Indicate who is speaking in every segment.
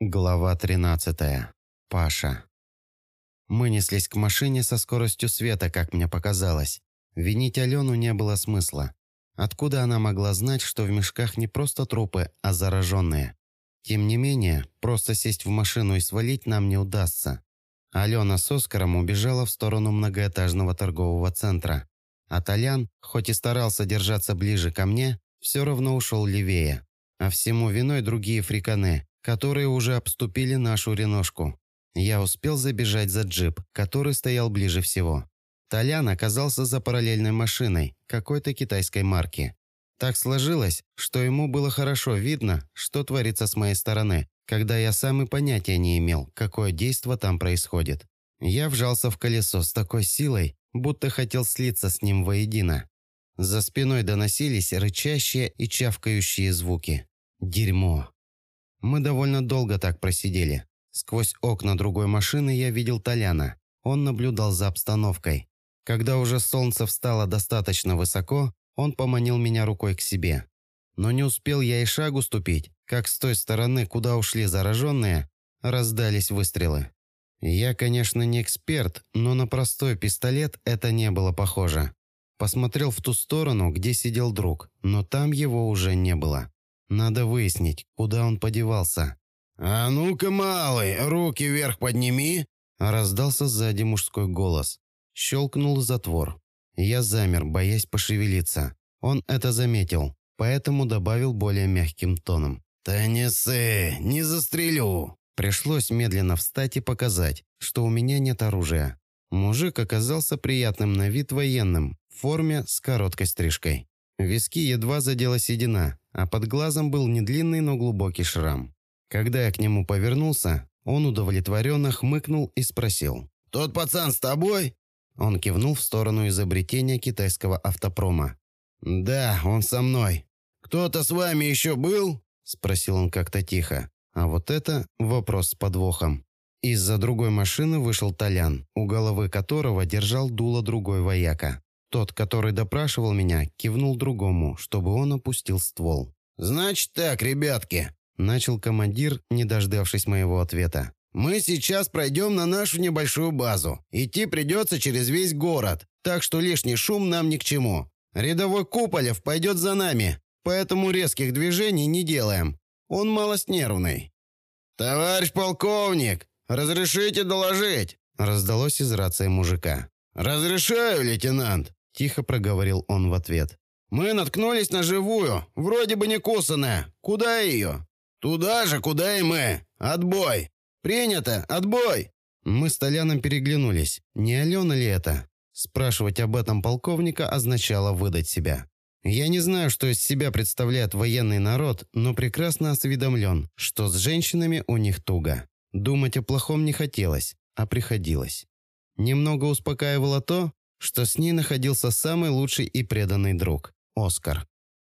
Speaker 1: Глава 13. Паша. Мы неслись к машине со скоростью света, как мне показалось. Винить Алену не было смысла. Откуда она могла знать, что в мешках не просто трупы, а зараженные? Тем не менее, просто сесть в машину и свалить нам не удастся. Алена с Оскаром убежала в сторону многоэтажного торгового центра. А Толян, хоть и старался держаться ближе ко мне, все равно ушел левее. А всему виной другие фриканы, которые уже обступили нашу реношку. Я успел забежать за джип, который стоял ближе всего. Толян оказался за параллельной машиной, какой-то китайской марки. Так сложилось, что ему было хорошо видно, что творится с моей стороны, когда я сам и понятия не имел, какое действо там происходит. Я вжался в колесо с такой силой, будто хотел слиться с ним воедино. За спиной доносились рычащие и чавкающие звуки. Дерьмо. Мы довольно долго так просидели. Сквозь окна другой машины я видел Толяна. Он наблюдал за обстановкой. Когда уже солнце встало достаточно высоко, он поманил меня рукой к себе. Но не успел я и шагу ступить, как с той стороны, куда ушли зараженные, раздались выстрелы. Я, конечно, не эксперт, но на простой пистолет это не было похоже. Посмотрел в ту сторону, где сидел друг, но там его уже не было. Надо выяснить, куда он подевался.
Speaker 2: «А ну-ка, малый, руки вверх подними!»
Speaker 1: Раздался сзади мужской голос. Щелкнул затвор. Я замер, боясь пошевелиться. Он это заметил, поэтому добавил более мягким тоном.
Speaker 2: «Да не ссы, не застрелю!»
Speaker 1: Пришлось медленно встать и показать, что у меня нет оружия. Мужик оказался приятным на вид военным, в форме с короткой стрижкой. Виски едва задела седина, а под глазом был не длинный, но глубокий шрам. Когда я к нему повернулся, он удовлетворенно хмыкнул и спросил.
Speaker 2: «Тот пацан с тобой?»
Speaker 1: Он кивнул в сторону изобретения китайского автопрома.
Speaker 2: «Да, он со мной. Кто-то с вами еще был?»
Speaker 1: Спросил он как-то тихо. А вот это вопрос с подвохом. Из-за другой машины вышел Толян, у головы которого держал дуло другой вояка. Тот, который допрашивал меня, кивнул другому, чтобы он опустил ствол.
Speaker 2: «Значит так, ребятки», – начал командир, не дождавшись моего ответа. «Мы сейчас пройдем на нашу небольшую базу. Идти придется через весь город, так что лишний шум нам ни к чему. Рядовой Куполев пойдет за нами, поэтому резких движений не делаем. Он малость нервный». «Товарищ полковник, разрешите доложить?» – раздалось из рации мужика. «Разрешаю, лейтенант», Тихо проговорил он в ответ. «Мы наткнулись на живую, вроде бы не кусаная. Куда ее?» «Туда же, куда и мы. Отбой!» «Принято! Отбой!»
Speaker 1: Мы с Толяном переглянулись. Не Алена ли это? Спрашивать об этом полковника означало выдать себя. Я не знаю, что из себя представляет военный народ, но прекрасно осведомлен, что с женщинами у них туго. Думать о плохом не хотелось, а приходилось. Немного успокаивало то, что с ней находился самый лучший и преданный друг – Оскар.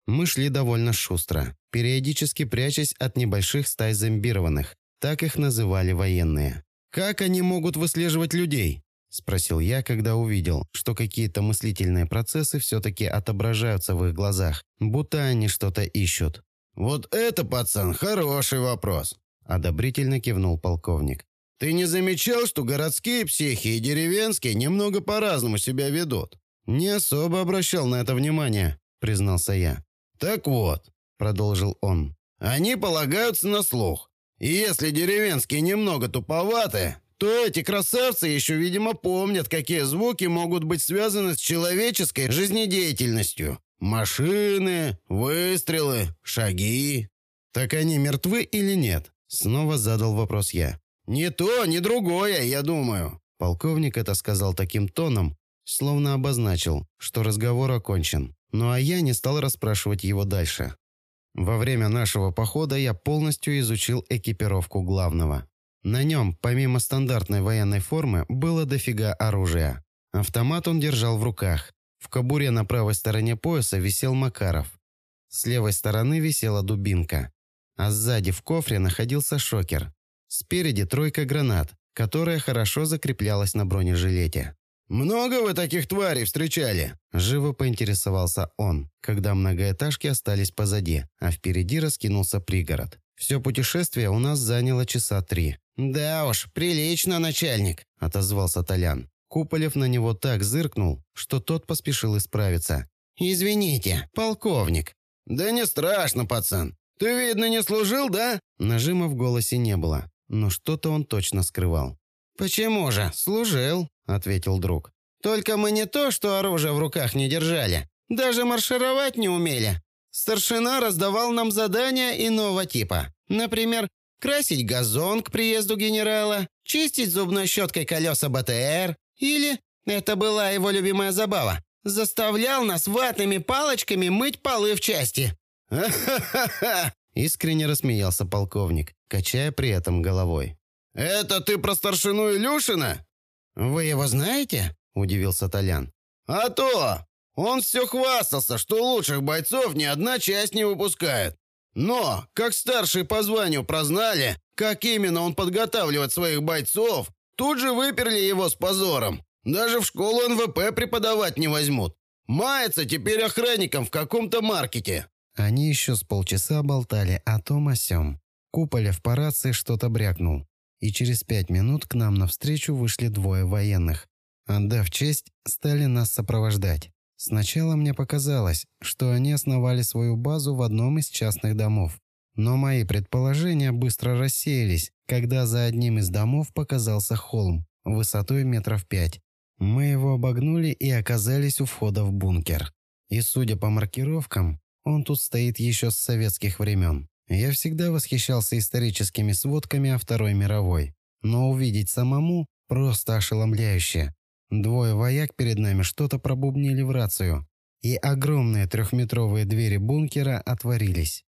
Speaker 1: Мы шли довольно шустро, периодически прячась от небольших стай зомбированных, так их называли военные. «Как они могут выслеживать людей?» – спросил я, когда увидел, что какие-то мыслительные процессы все-таки отображаются в их глазах, будто они что-то ищут.
Speaker 2: «Вот это, пацан, хороший вопрос!»
Speaker 1: – одобрительно кивнул полковник.
Speaker 2: Ты не замечал, что городские психи и деревенские немного по-разному себя ведут?
Speaker 1: Не особо обращал на это внимание, признался я.
Speaker 2: Так вот, продолжил он. Они полагаются на слух. И если деревенские немного туповаты, то эти красавцы еще, видимо, помнят, какие звуки могут быть связаны с человеческой жизнедеятельностью. Машины, выстрелы, шаги.
Speaker 1: Так они мертвы или нет? Снова задал вопрос я.
Speaker 2: «Не то, ни другое, я думаю».
Speaker 1: Полковник это сказал таким тоном, словно обозначил, что разговор окончен. Ну а я не стал расспрашивать его дальше. Во время нашего похода я полностью изучил экипировку главного. На нем, помимо стандартной военной формы, было дофига оружия. Автомат он держал в руках. В кобуре на правой стороне пояса висел Макаров. С левой стороны висела дубинка. А сзади в кофре находился шокер. Спереди тройка гранат, которая хорошо закреплялась на бронежилете.
Speaker 2: «Много вы таких тварей встречали?»
Speaker 1: Живо поинтересовался он, когда многоэтажки остались позади, а впереди раскинулся пригород. Все путешествие у нас заняло часа три.
Speaker 2: «Да уж, прилично, начальник», –
Speaker 1: отозвался Толян. Куполев на него так зыркнул, что тот поспешил исправиться.
Speaker 2: «Извините, полковник». «Да не страшно, пацан. Ты, видно, не служил, да?»
Speaker 1: Нажима в голосе не было, но что-то он точно скрывал.
Speaker 2: «Почему же? Служил», — ответил друг. «Только мы не то, что оружие в руках не держали. Даже маршировать не умели. Старшина раздавал нам задания иного типа. Например, красить газон к приезду генерала, чистить зубной щеткой колеса БТР. Или, это была его любимая забава, заставлял нас ватными палочками мыть полы в части.
Speaker 1: «Ха-ха-ха!» – искренне рассмеялся полковник, качая при этом головой.
Speaker 2: «Это ты про старшину Илюшина?»
Speaker 1: «Вы его знаете?» – удивился Толян.
Speaker 2: «А то! Он все хвастался, что лучших бойцов ни одна часть не выпускает. Но, как старшие по званию прознали, как именно он подготавливает своих бойцов, тут же выперли его с позором. Даже в школу НВП преподавать не возьмут. Мается теперь охранником в каком-то маркете.
Speaker 1: Они еще с полчаса болтали о том о сём. Куполев по рации что-то брякнул. И через пять минут к нам навстречу вышли двое военных. Отдав честь, стали нас сопровождать. Сначала мне показалось, что они основали свою базу в одном из частных домов. Но мои предположения быстро рассеялись, когда за одним из домов показался холм, высотой метров пять. Мы его обогнули и оказались у входа в бункер. И судя по маркировкам, он тут стоит еще с советских времен. Я всегда восхищался историческими сводками о Второй мировой. Но увидеть самому просто ошеломляюще. Двое вояк перед нами что-то пробубнили в рацию. И огромные трехметровые двери бункера отворились.